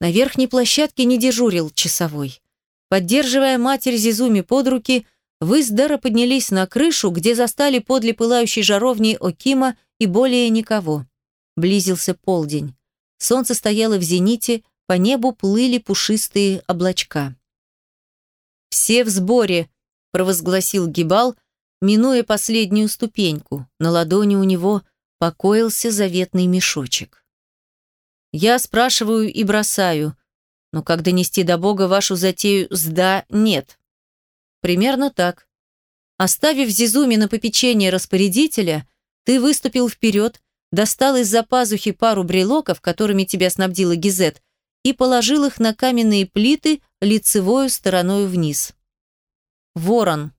На верхней площадке не дежурил часовой. Поддерживая матерь Зизуми под руки, вы с Дара поднялись на крышу, где застали подле пылающей жаровни Окима и более никого. Близился полдень. Солнце стояло в зените, по небу плыли пушистые облачка. «Все в сборе!» – провозгласил Гибал, минуя последнюю ступеньку. На ладони у него покоился заветный мешочек. «Я спрашиваю и бросаю, но как донести до Бога вашу затею с «да» нет?» Примерно так. Оставив Зизуми на попечение распорядителя, ты выступил вперед, достал из-за пазухи пару брелоков, которыми тебя снабдила Гизет, и положил их на каменные плиты лицевой стороной вниз. Ворон.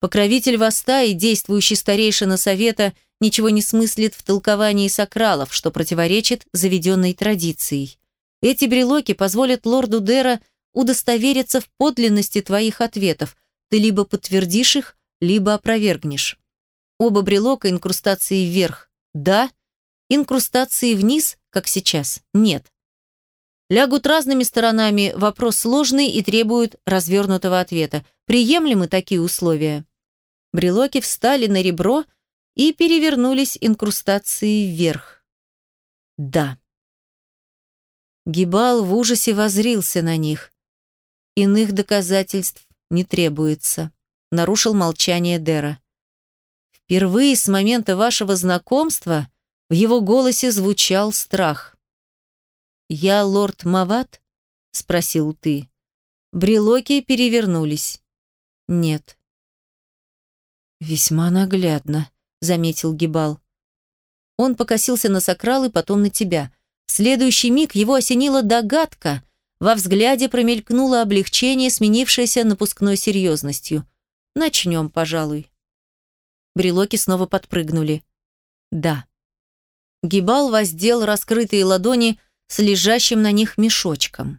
Покровитель Воста и действующий старейшина Совета ничего не смыслит в толковании сакралов, что противоречит заведенной традиции. Эти брелоки позволят лорду Дера удостовериться в подлинности твоих ответов. Ты либо подтвердишь их, либо опровергнешь. Оба брелока инкрустации вверх – да, инкрустации вниз, как сейчас – нет. Лягут разными сторонами, вопрос сложный и требует развернутого ответа. Приемлемы такие условия? Брелоки встали на ребро и перевернулись инкрустацией вверх. Да. Гибал в ужасе возрился на них. Иных доказательств не требуется, нарушил молчание Дера. Впервые с момента вашего знакомства в его голосе звучал страх. «Я лорд Мават?» — спросил ты. Брелоки перевернулись. «Нет». «Весьма наглядно», — заметил Гибал. Он покосился на Сакрал и потом на тебя. В следующий миг его осенила догадка. Во взгляде промелькнуло облегчение, сменившееся напускной серьезностью. «Начнем, пожалуй». Брелоки снова подпрыгнули. «Да». Гибал воздел раскрытые ладони, — с лежащим на них мешочком.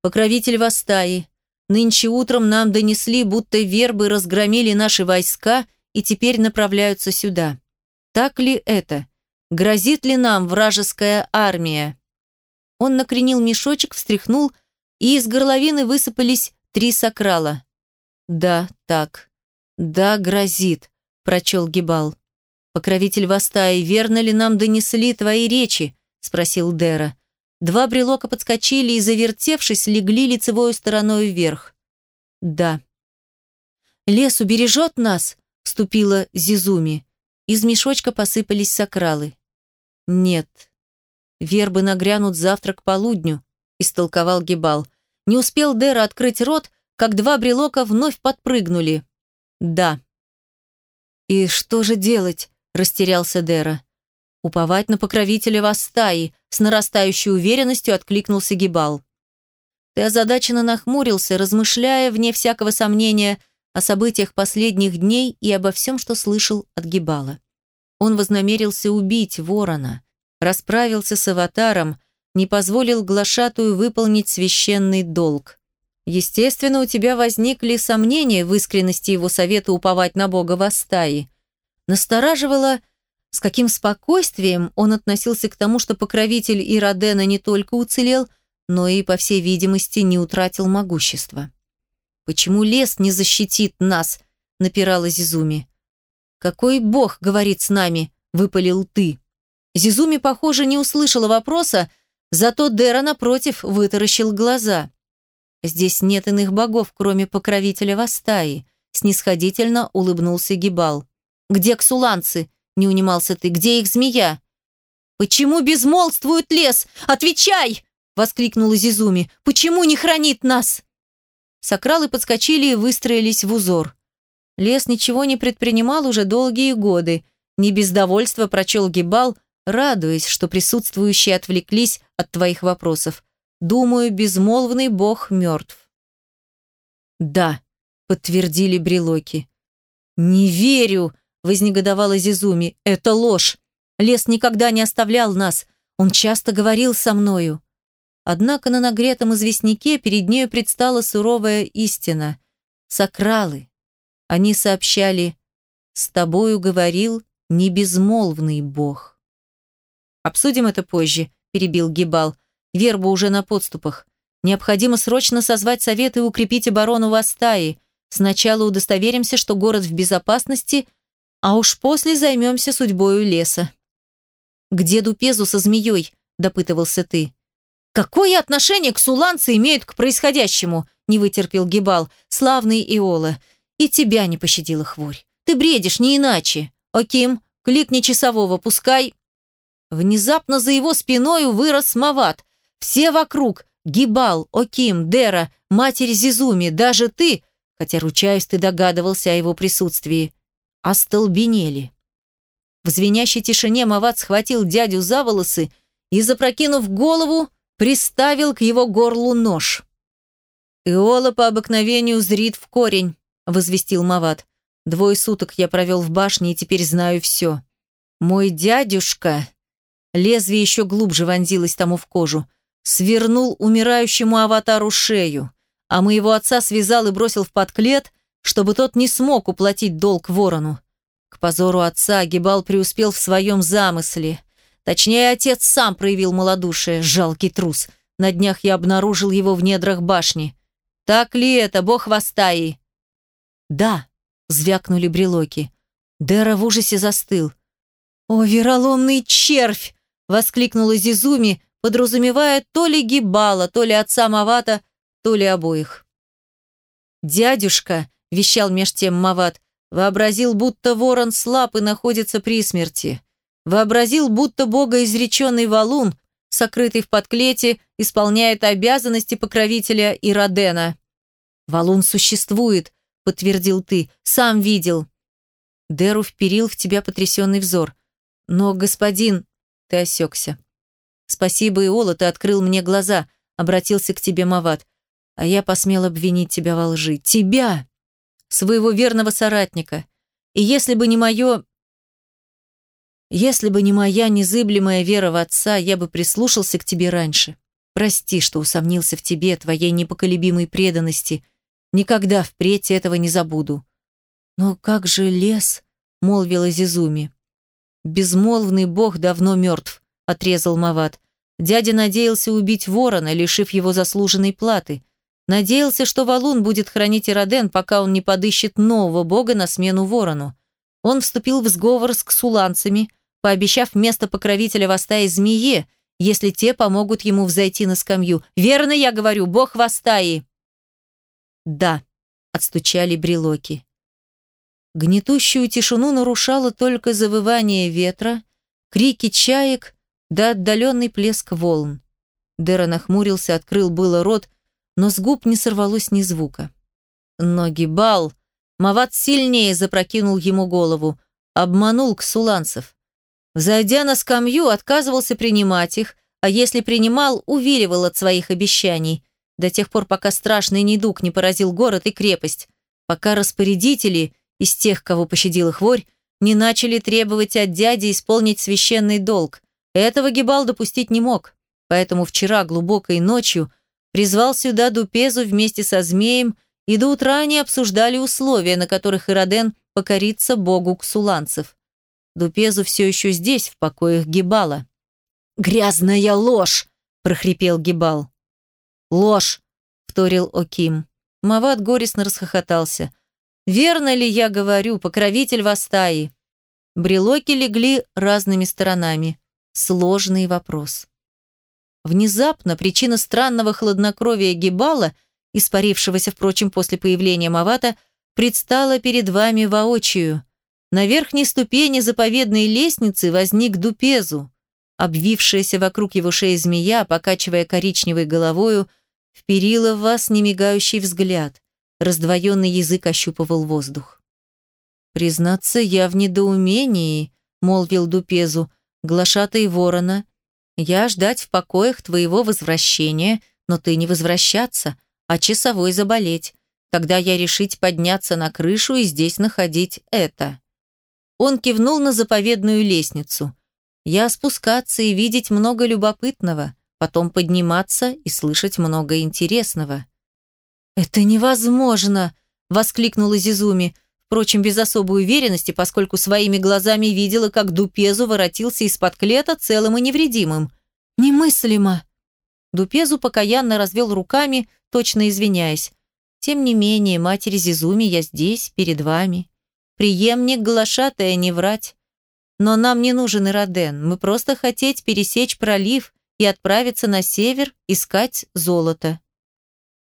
«Покровитель Вастаи, нынче утром нам донесли, будто вербы разгромили наши войска и теперь направляются сюда. Так ли это? Грозит ли нам вражеская армия?» Он накренил мешочек, встряхнул, и из горловины высыпались три сакрала. «Да, так. Да, грозит», — прочел Гибал. «Покровитель Вастаи, верно ли нам донесли твои речи? спросил Дера. Два брелока подскочили и, завертевшись, легли лицевой стороной вверх. Да. Лес убережет нас, вступила Зизуми. Из мешочка посыпались сакралы. Нет. Вербы нагрянут завтра к полудню, истолковал Гибал. Не успел Дера открыть рот, как два брелока вновь подпрыгнули. Да. И что же делать? растерялся Дера. Уповать на покровителя Вастаи, с нарастающей уверенностью откликнулся Гибал. Ты озадаченно нахмурился, размышляя, вне всякого сомнения, о событиях последних дней и обо всем, что слышал от Гибала. Он вознамерился убить ворона, расправился с аватаром, не позволил глашатую выполнить священный долг. Естественно, у тебя возникли сомнения в искренности его совета уповать на бога Вастаи. Настораживало, с каким спокойствием он относился к тому, что покровитель Иродена не только уцелел, но и, по всей видимости, не утратил могущества. «Почему лес не защитит нас?» – напирала Зизуми. «Какой бог говорит с нами?» – выпалил ты. Зизуми, похоже, не услышала вопроса, зато Дера, напротив, вытаращил глаза. «Здесь нет иных богов, кроме покровителя Вастаи», – снисходительно улыбнулся Гибал. «Где ксуланцы?» Не унимался ты. Где их змея? Почему безмолвствует лес? Отвечай! Воскликнула Зизуми. Почему не хранит нас? Сакралы подскочили и выстроились в узор. Лес ничего не предпринимал уже долгие годы. Не без довольства прочел Гибал, радуясь, что присутствующие отвлеклись от твоих вопросов. Думаю, безмолвный бог мертв. Да, подтвердили брелоки. Не верю, вознегодовала Зизуми. «Это ложь! Лес никогда не оставлял нас. Он часто говорил со мною». Однако на нагретом известняке перед нею предстала суровая истина. Сакралы. Они сообщали «С тобою говорил не безмолвный бог». «Обсудим это позже», – перебил Гибал. Верба уже на подступах. Необходимо срочно созвать совет и укрепить оборону Вастаи. Сначала удостоверимся, что город в безопасности, а уж после займемся судьбою леса. «Где Дупезу со змеей?» – допытывался ты. «Какое отношение к суланцы имеют к происходящему?» – не вытерпел Гибал. «Славный Иола. И тебя не пощадила хворь. Ты бредишь, не иначе. Оким, кликни часового, пускай...» Внезапно за его спиной вырос Мават. Все вокруг – Гибал, Оким, Дера, матерь Зизуми, даже ты, хотя, ручаюсь, ты догадывался о его присутствии, остолбенели. В звенящей тишине Мават схватил дядю за волосы и, запрокинув голову, приставил к его горлу нож. «Иола по обыкновению зрит в корень», — возвестил Мават. «Двое суток я провел в башне и теперь знаю все. Мой дядюшка...» Лезвие еще глубже вонзилось тому в кожу. Свернул умирающему аватару шею, а моего отца связал и бросил в подклет, чтобы тот не смог уплатить долг ворону. К позору отца Гибал преуспел в своем замысле. Точнее, отец сам проявил малодушие, жалкий трус. На днях я обнаружил его в недрах башни. «Так ли это, бог Вастаи?» «Да», — звякнули брелоки. Дера в ужасе застыл. «О, вероломный червь!» — воскликнула Зизуми, подразумевая то ли Гибала, то ли отца Мавата, то ли обоих. «Дядюшка», — вещал меж тем Мават, Вообразил, будто ворон слаб и находится при смерти. Вообразил, будто богоизреченный валун, сокрытый в подклете, исполняет обязанности покровителя Иродена. «Валун существует», — подтвердил ты, — «сам видел». Деру вперил в тебя потрясенный взор. «Но, господин...» — ты осекся. «Спасибо, Иола, ты открыл мне глаза», — обратился к тебе Мават. «А я посмел обвинить тебя во лжи. Тебя!» своего верного соратника. И если бы не мое... Если бы не моя незыблемая вера в отца, я бы прислушался к тебе раньше. Прости, что усомнился в тебе, твоей непоколебимой преданности. Никогда впредь этого не забуду. Но как же лес, молвила Зизуми. Безмолвный бог давно мертв, отрезал Мават. Дядя надеялся убить ворона, лишив его заслуженной платы. Надеялся, что Валун будет хранить Ироден, пока он не подыщет нового бога на смену ворону. Он вступил в сговор с ксуланцами, пообещав место покровителя Вастаи змее, если те помогут ему взойти на скамью. «Верно я говорю, бог Вастаи!» «Да», — отстучали брелоки. Гнетущую тишину нарушало только завывание ветра, крики чаек да отдаленный плеск волн. Дера нахмурился, открыл было рот, но с губ не сорвалось ни звука. Ноги бал. Мават сильнее запрокинул ему голову, обманул ксуланцев. Зайдя на скамью, отказывался принимать их, а если принимал, увиливал от своих обещаний, до тех пор, пока страшный недуг не поразил город и крепость, пока распорядители, из тех, кого пощадила хворь, не начали требовать от дяди исполнить священный долг. Этого Гибал допустить не мог, поэтому вчера глубокой ночью призвал сюда Дупезу вместе со змеем, и до утра они обсуждали условия, на которых Ироден покорится богу ксуланцев. Дупезу все еще здесь, в покоях Гибала. «Грязная ложь!» – прохрипел Гибал. «Ложь!» – вторил Оким. Мават горестно расхохотался. «Верно ли я говорю, покровитель Вастаи?» Брелоки легли разными сторонами. Сложный вопрос. Внезапно причина странного хладнокровия Гибала, испарившегося, впрочем, после появления Мавата, предстала перед вами воочию. На верхней ступени заповедной лестницы возник Дупезу. Обвившаяся вокруг его шеи змея, покачивая коричневой головою, вперила в вас немигающий взгляд. Раздвоенный язык ощупывал воздух. «Признаться, я в недоумении», — молвил Дупезу, глашатай ворона — я ждать в покоях твоего возвращения, но ты не возвращаться, а часовой заболеть. Тогда я решить подняться на крышу и здесь находить это». Он кивнул на заповедную лестницу. «Я спускаться и видеть много любопытного, потом подниматься и слышать много интересного». «Это невозможно!» — воскликнула Зизуми, впрочем, без особой уверенности, поскольку своими глазами видела, как Дупезу воротился из-под клета целым и невредимым. «Немыслимо!» Дупезу покаянно развел руками, точно извиняясь. Тем не менее, матери Зизуми, я здесь, перед вами. Приемник глашатая не врать. Но нам не нужен Ироден, мы просто хотеть пересечь пролив и отправиться на север искать золото.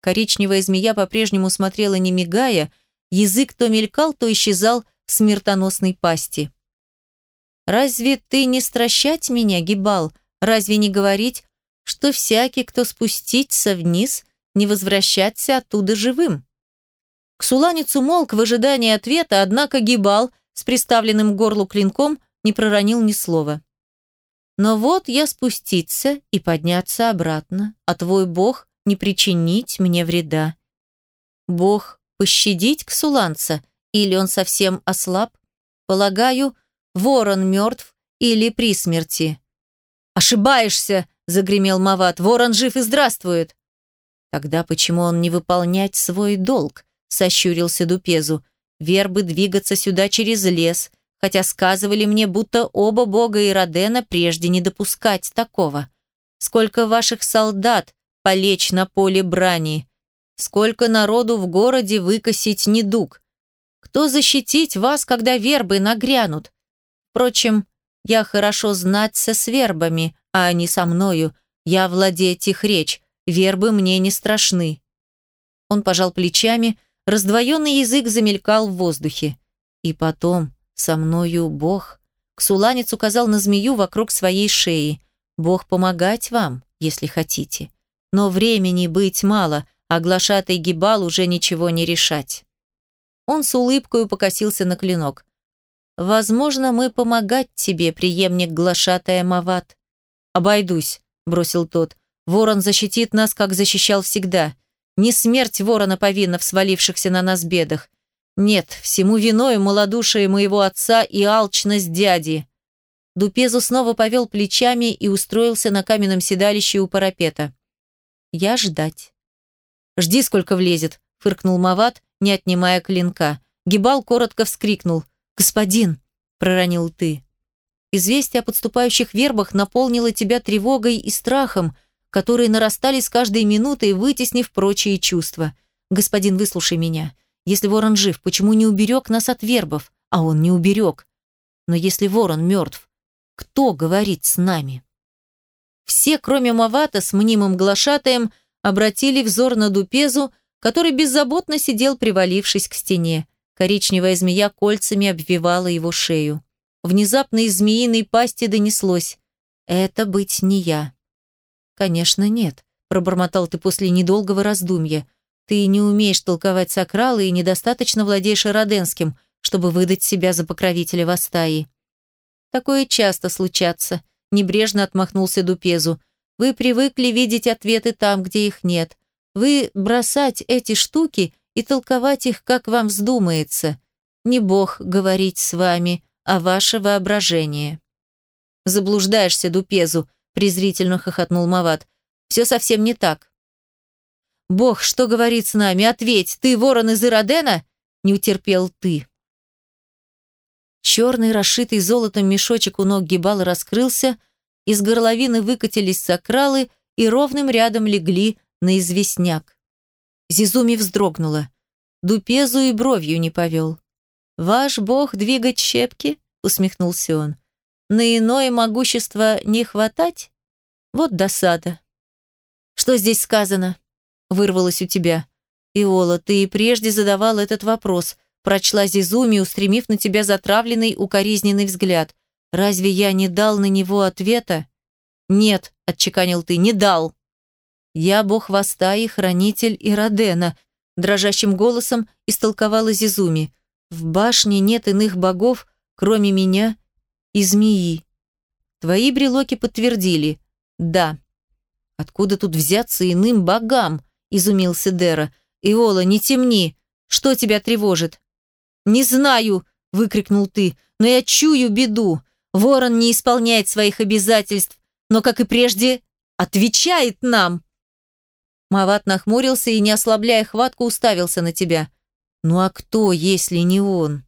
Коричневая змея по-прежнему смотрела не мигая, язык то мелькал, то исчезал в смертоносной пасти. «Разве ты не стращать меня, Гибал? Разве не говорить, что всякий, кто спуститься вниз, не возвращаться оттуда живым?» Ксуланец умолк в ожидании ответа, однако Гибал с приставленным к горлу клинком не проронил ни слова. «Но вот я спуститься и подняться обратно, а твой бог не причинить мне вреда. Бог пощадить ксуланца, или он совсем ослаб? Полагаю, ворон мертв или при смерти». «Ошибаешься!» – загремел Мават. «Ворон жив и здравствует!» «Тогда почему он не выполнять свой долг?» – сощурился Дупезу. «Вербы двигаться сюда через лес, хотя сказывали мне, будто оба бога и Родена прежде не допускать такого. Сколько ваших солдат полечь на поле брани? Сколько народу в городе выкосить недуг? Кто защитить вас, когда вербы нагрянут? Впрочем, я хорошо знать со свербами, а не со мною. Я владею их речь, вербы мне не страшны». Он пожал плечами, раздвоенный язык замелькал в воздухе. «И потом, со мною Бог...» Ксуланец указал на змею вокруг своей шеи. «Бог помогать вам, если хотите. Но времени быть мало, а глашатый Гибал уже ничего не решать». Он с улыбкой покосился на клинок. Возможно, мы помогать тебе, преемник глашатая Мават. Обойдусь, бросил тот. Ворон защитит нас, как защищал всегда. Не смерть ворона повинна в свалившихся на нас бедах. Нет, всему виною малодушие моего отца и алчность дяди. Дупезу снова повел плечами и устроился на каменном седалище у парапета. Я ждать. «Жди, сколько влезет», — фыркнул Мават, не отнимая клинка. Гибал коротко вскрикнул — «Господин!» – проронил ты. Известие о подступающих вербах наполнило тебя тревогой и страхом, которые нарастали с каждой минутой, вытеснив прочие чувства. «Господин, выслушай меня. Если ворон жив, почему не уберег нас от вербов? А он не уберег. Но если ворон мертв, кто говорит с нами?» Все, кроме Мавата с мнимым глашатаем, обратили взор на Дупезу, который беззаботно сидел, привалившись к стене. Коричневая змея кольцами обвивала его шею. Внезапно из змеиной пасти донеслось. «Это быть не я». «Конечно, нет», – пробормотал ты после недолгого раздумья. «Ты не умеешь толковать сакралы и недостаточно владеешь ироденским, чтобы выдать себя за покровителя Вастаи». «Такое часто случается», – небрежно отмахнулся Дупезу. «Вы привыкли видеть ответы там, где их нет. Вы бросать эти штуки и толковать их, как вам вздумается. Не Бог говорить с вами, а ваше воображение. Заблуждаешься, Дупезу, презрительно хохотнул Мават. Все совсем не так. Бог, что говорит с нами? Ответь, ты ворон из Иродена? Не утерпел ты. Черный, расшитый золотом мешочек у ног Гибала раскрылся, из горловины выкатились сакралы и ровным рядом легли на известняк. Зизуми вздрогнула. Дупезу и бровью не повел. «Ваш бог двигать щепки?» — усмехнулся он. «На иное могущество не хватать? Вот досада». «Что здесь сказано?» — вырвалось у тебя. «Иола, ты и прежде задавал этот вопрос», — прочла Зизуми, устремив на тебя затравленный, укоризненный взгляд. «Разве я не дал на него ответа?» «Нет», — отчеканил ты, — «не дал». «Я бог Вастаи, хранитель Иродена», дрожащим голосом истолковала Зизуми. «В башне нет иных богов, кроме меня и змеи». Твои брелоки подтвердили. «Да». «Откуда тут взяться иным богам?» – изумился Дера. «Иола, не темни! Что тебя тревожит?» «Не знаю!» – выкрикнул ты. «Но я чую беду. Ворон не исполняет своих обязательств, но, как и прежде, отвечает нам!» Мават нахмурился и, не ослабляя хватку, уставился на тебя. «Ну а кто, если не он?»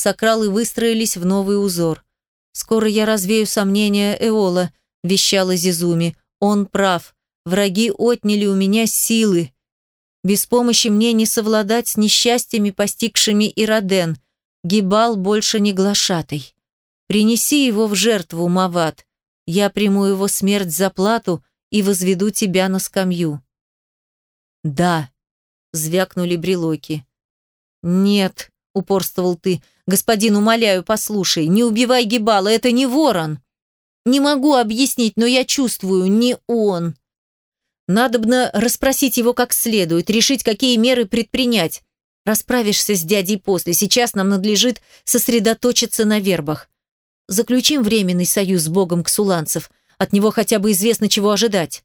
Сакралы выстроились в новый узор. «Скоро я развею сомнения Эола», – вещала Зизуми. «Он прав. Враги отняли у меня силы. Без помощи мне не совладать с несчастьями, постигшими Ироден. Гибал больше не глашатай. Принеси его в жертву, Мават. Я приму его смерть за плату и возведу тебя на скамью. Да, звякнули брелоки. Нет, упорствовал ты. Господин, умоляю, послушай, не убивай Гибала, это не ворон. Не могу объяснить, но я чувствую, не он. Надобно расспросить его как следует, решить, какие меры предпринять. Расправишься с дядей после. Сейчас нам надлежит сосредоточиться на вербах. Заключим временный союз с богом ксуланцев. От него хотя бы известно, чего ожидать.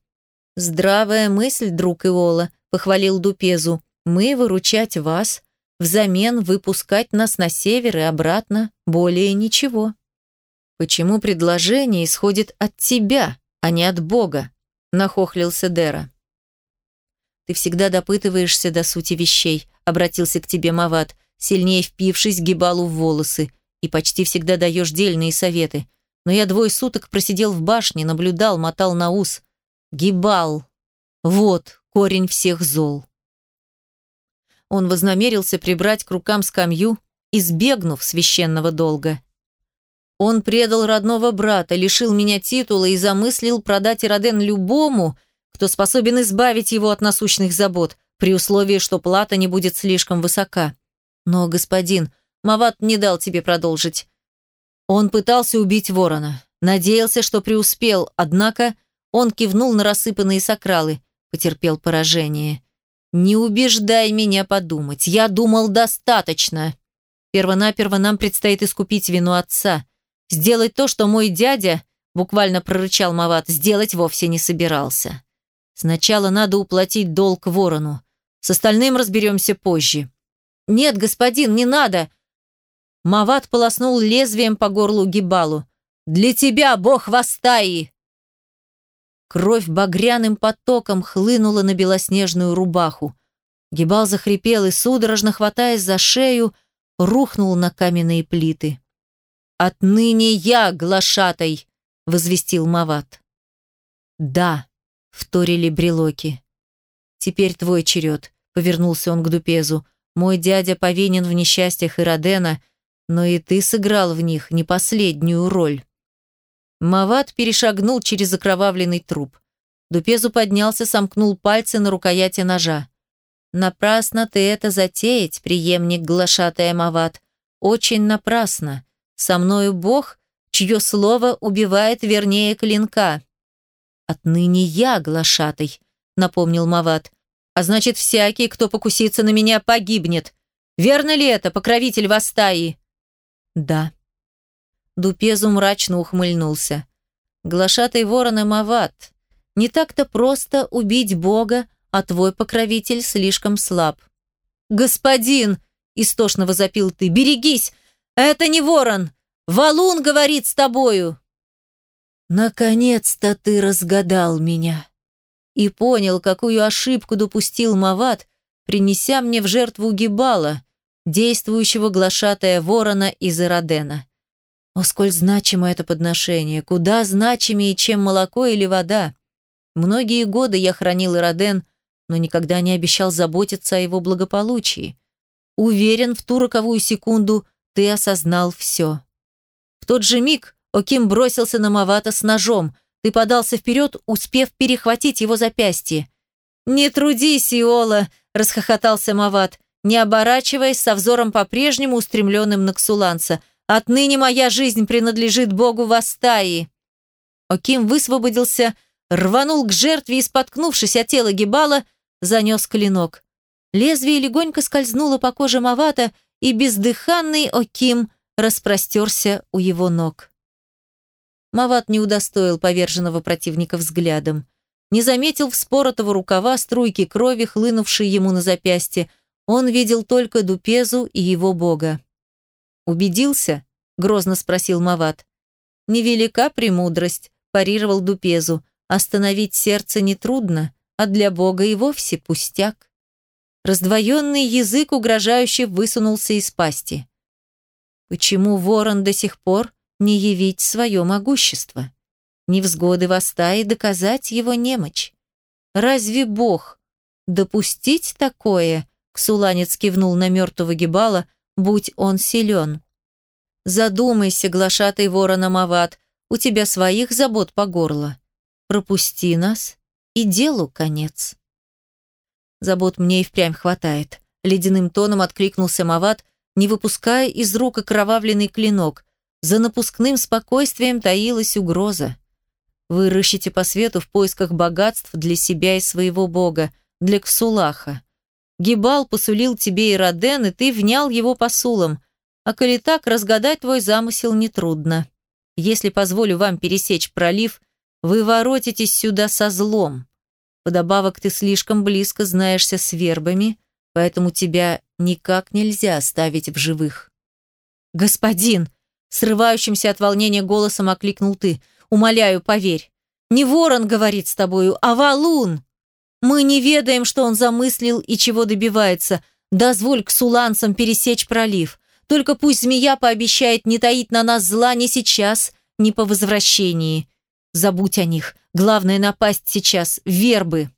Здравая мысль, друг Иола, похвалил Дупезу. Мы выручать вас, взамен выпускать нас на север и обратно, более ничего. Почему предложение исходит от тебя, а не от бога? нахохлился Дера. «Ты всегда допытываешься до сути вещей», — обратился к тебе Мават, сильнее впившись Гибалу в волосы, и почти всегда даешь дельные советы. Но я двое суток просидел в башне, наблюдал, мотал на ус. Гибал. Вот корень всех зол. Он вознамерился прибрать к рукам скамью, избегнув священного долга. Он предал родного брата, лишил меня титула и замыслил продать Ироден любому, кто способен избавить его от насущных забот, при условии, что плата не будет слишком высока. Но, господин, Мават не дал тебе продолжить. Он пытался убить ворона. Надеялся, что преуспел, однако он кивнул на рассыпанные сакралы, потерпел поражение. «Не убеждай меня подумать. Я думал достаточно. Первонаперво нам предстоит искупить вину отца. Сделать то, что мой дядя, буквально прорычал Мават, сделать вовсе не собирался. Сначала надо уплатить долг ворону. С остальным разберемся позже. Нет, господин, не надо. Мават полоснул лезвием по горлу Гибалу. Для тебя, бог Вастаи! Кровь багряным потоком хлынула на белоснежную рубаху. Гибал захрипел и, судорожно хватаясь за шею, рухнул на каменные плиты. «Отныне я глашатай!» — возвестил Мават. «Да», — вторили брелоки. «Теперь твой черед», — повернулся он к Дупезу. «Мой дядя повинен в несчастьях Иродена, но и ты сыграл в них не последнюю роль». Мават перешагнул через окровавленный труп. Дупезу поднялся, сомкнул пальцы на рукояти ножа. «Напрасно ты это затеять, преемник глашатая Мават. Очень напрасно. Со мною Бог, чье слово убивает вернее клинка. Отныне я глашатай, напомнил Мават. А значит, всякий, кто покусится на меня, погибнет. Верно ли это, покровитель Вастаи? Да. Дупезу мрачно ухмыльнулся. Глашатай ворона Мават. Не так-то просто убить Бога, а твой покровитель слишком слаб. «Господин!» – истошно возопил ты. «Берегись! «Это не ворон! Валун говорит с тобою!» «Наконец-то ты разгадал меня!» И понял, какую ошибку допустил Мават, принеся мне в жертву Гибала, действующего глашатая ворона из Иродена. О, сколь значимо это подношение, куда значимее, чем молоко или вода. Многие годы я хранил Ироден, но никогда не обещал заботиться о его благополучии. Уверен, в ту роковую секунду ты осознал все. В тот же миг Оким бросился на Мавата с ножом. Ты подался вперед, успев перехватить его запястье. «Не трудись, Иола!» – расхохотался Мават, не оборачиваясь со взором по-прежнему устремленным на Ксуланца. «Отныне моя жизнь принадлежит богу Вастаи!» Оким высвободился, рванул к жертве и, споткнувшись от тела Гибала, занес клинок. Лезвие легонько скользнуло по коже Мавата, и бездыханный Оким распростерся у его ног. Мават не удостоил поверженного противника взглядом. Не заметил вспоротого рукава струйки крови, хлынувшей ему на запястье. Он видел только Дупезу и его бога. «Убедился?» – грозно спросил Мават. «Невелика премудрость», – парировал Дупезу. «Остановить сердце нетрудно, а для бога и вовсе пустяк». Раздвоенный язык угрожающе высунулся из пасти. Почему ворон до сих пор не явить свое могущество? Невзгоды в стае доказать его немощь. Разве Бог допустить такое? Ксуланец кивнул на мертвого Гибала, будь он силен. Задумайся, глашатый ворона Мават, у тебя своих забот по горло. Пропусти нас, и делу конец. Забот мне и впрямь хватает. Ледяным тоном откликнулся Мават, не выпуская из рук окровавленный клинок. За напускным спокойствием таилась угроза. Вы рыщете по свету в поисках богатств для себя и своего бога, для Ксулаха. Гибал посулил тебе и Роден, и ты внял его посулом. А коли так, разгадать твой замысел нетрудно. Если позволю вам пересечь пролив, вы воротитесь сюда со злом. Подобавок ты слишком близко знаешься с вербами, поэтому тебя никак нельзя оставить в живых. «Господин!» — срывающимся от волнения голосом окликнул ты. «Умоляю, поверь. Не ворон говорит с тобою, а валун. Мы не ведаем, что он замыслил и чего добивается. Дозволь к суланцам пересечь пролив. Только пусть змея пообещает не таить на нас зла ни сейчас, ни по возвращении. Забудь о них. Главное напасть сейчас. Вербы.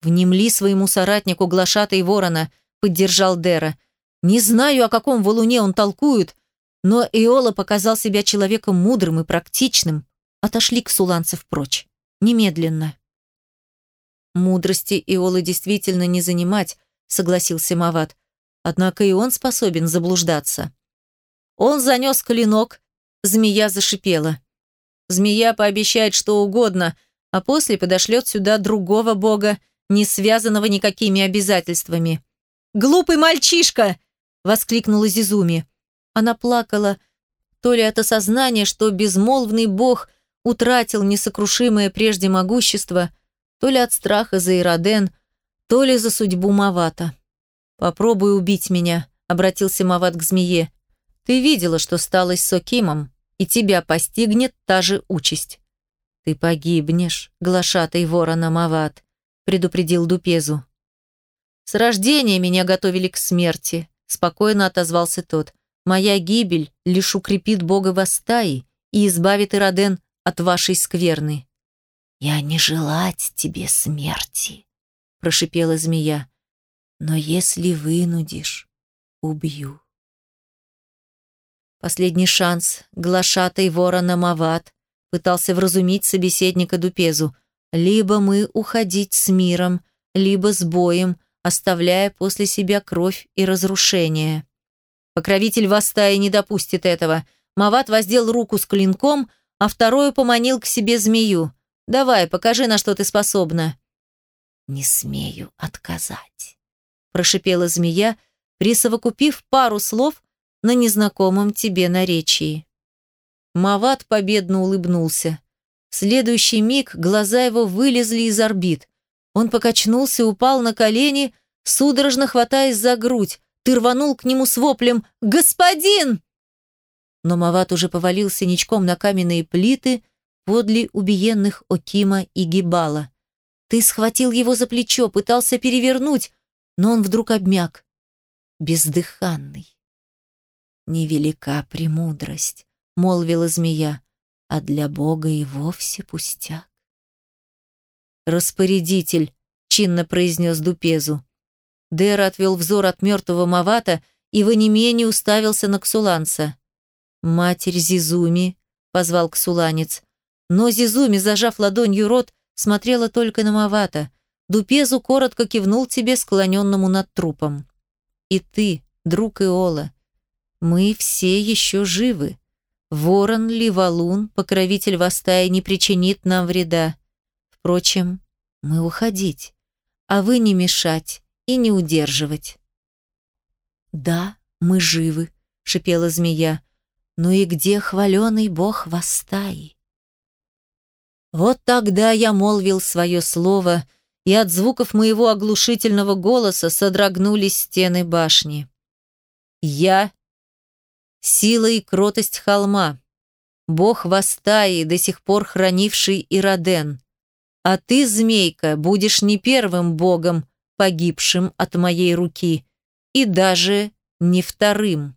Внемли своему соратнику глашатой ворона, поддержал Дера. Не знаю, о каком валуне он толкует, но Иола показал себя человеком мудрым и практичным. Отошли к суланцев прочь. Немедленно. Мудрости Иолы действительно не занимать, согласился Мават. Однако и он способен заблуждаться. Он занес клинок, змея зашипела. Змея пообещает что угодно, а после подошлет сюда другого бога, не связанного никакими обязательствами. «Глупый мальчишка!» – воскликнула Зизуми. Она плакала то ли от осознания, что безмолвный бог утратил несокрушимое прежде могущество, то ли от страха за Ироден, то ли за судьбу Мавата. «Попробуй убить меня», — обратился Мават к змее. «Ты видела, что стало с Сокимом, и тебя постигнет та же участь». «Ты погибнешь, глашатый ворона Мават», — предупредил Дупезу. «С рождения меня готовили к смерти», — спокойно отозвался тот. «Моя гибель лишь укрепит бога Вастаи и избавит Ироден от вашей скверны». «Я не желать тебе смерти», — прошипела змея. Но если вынудишь, убью. Последний шанс, глашатый ворона Мават, пытался вразумить собеседника Дупезу. Либо мы уходить с миром, либо с боем, оставляя после себя кровь и разрушение. Покровитель Вастаи не допустит этого. Мават воздел руку с клинком, а вторую поманил к себе змею. «Давай, покажи, на что ты способна». «Не смею отказать» прошипела змея, присовокупив пару слов на незнакомом тебе наречии. Мават победно улыбнулся. В следующий миг глаза его вылезли из орбит. Он покачнулся, упал на колени, судорожно хватаясь за грудь. Ты рванул к нему с воплем «Господин!» Но Мават уже повалился ничком на каменные плиты подле убиенных Окима и Гибала. Ты схватил его за плечо, пытался перевернуть, но он вдруг обмяк, бездыханный. «Невелика премудрость», — молвила змея, «а для Бога и вовсе пустяк». «Распорядитель», — чинно произнес Дупезу. Дэра отвел взор от мертвого Мавата и в онемении уставился на Ксуланца. «Матерь Зизуми», — позвал Ксуланец. Но Зизуми, зажав ладонью рот, смотрела только на Мавата. Дупезу коротко кивнул тебе, склоненному над трупом. И ты, друг Иола, мы все еще живы. Ворон ли валун, покровитель Вастая, не причинит нам вреда. Впрочем, мы уходить, а вы не мешать и не удерживать. Да, мы живы, шипела змея. Ну и где хваленый бог Вастаи? Вот тогда я молвил свое слово — и от звуков моего оглушительного голоса содрогнулись стены башни. Я — сила и кротость холма, бог Вастаи, до сих пор хранивший Ироден, а ты, змейка, будешь не первым богом, погибшим от моей руки, и даже не вторым.